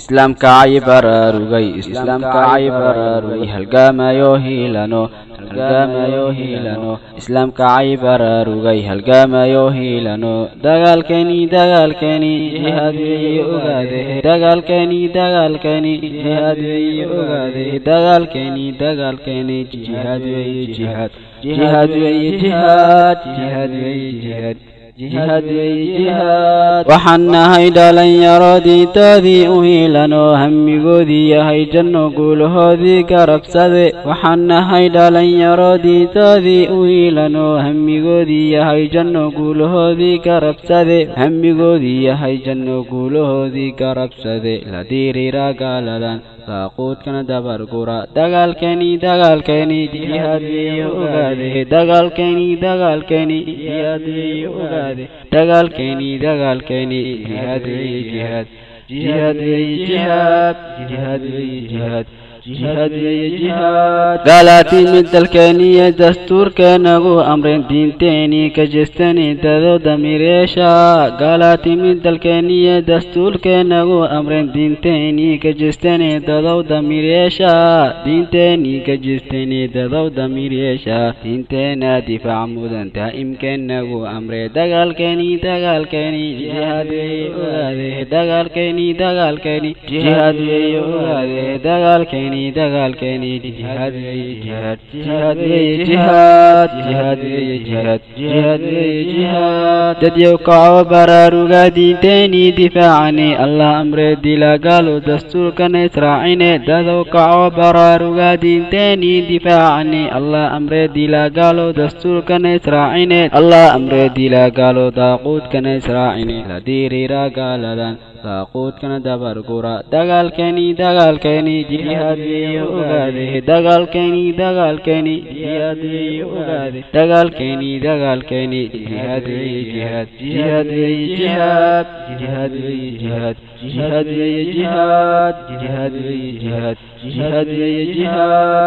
islaamka cay baraarugay islaamka cay baraarugay halgaamayo hiilano halgaamayo hiilano islaamka cay baraarugay halgaamayo hiilano dagaalkeeni dagaalkeeni jihaad weeye ogaade dagaalkeeni dagaalkeeni jihaad ogaade dagaalkeeni dagaalkeeni jihaad jihaad jihaad jihaad jihaad jihaad waxaan nahay dhalinyaroodii doodii u hiilanoo hamigoodii yahay janno guulahoodii garabsade waxaan nahay dhalinyaroodii doodii u hiilanoo hamigoodii yahay janno guulahoodii garabsade hamigoodii yahay janno guulahoodii garabsade la diiriira gaaladan saaquudkana dabargura dagaalkeeni dagaalkeeni jihaad weeye ogaade dagaalkeeni dagaalkeeni jihaad weeye ogaade dagaalkeeni dagaalkeeni jihaad jihaad jihaad jihaad jihaad jihaad gaalaatimid dalkeeniyo dastuurkeenagu amreen diinteenii ka jestani dado damireesha gaalaatimid dalkeeniyo dastuurkeenagu amreen diinteenii ka jestani dadow damireesha diinteenii ka jestani dadow damireesha diinteena difaac mudan daa'imkeenagu amree dagaalkeeni dagaalkeeni jihaad weeye ogaade dagaalkeeni dagaalkeeni jihaad weeye ogaade dagaalkeeni dagaalkeeni jihaad weeye jihaad jihaad weeye jihaad jihaad weeye jihaad jihaad weeye jihaad dadyow kaco baraaruga diinteenii difaacani allah amree dilagaalo dastuurkana israacine dadow kaco baraaruga diinteenii difaacani allah amree dilagaalo dastuurkana israacine allah amree dilagaalo daaquudkana israacine la diiriira gaaladan daaquudkana dabargura dagaalkeeni dagaalkeeni jihaad weeye ogaade dagaalkeeni dagaalkeeni jihaad weeye ogaade dagaalkeeni dagaalkeeni jihaad weeye jihaad jihaad weeye jihaad jihaad weeye jihaad jihaad weeye jihaad jihaad weeye jihaad jihaad weeye jihaad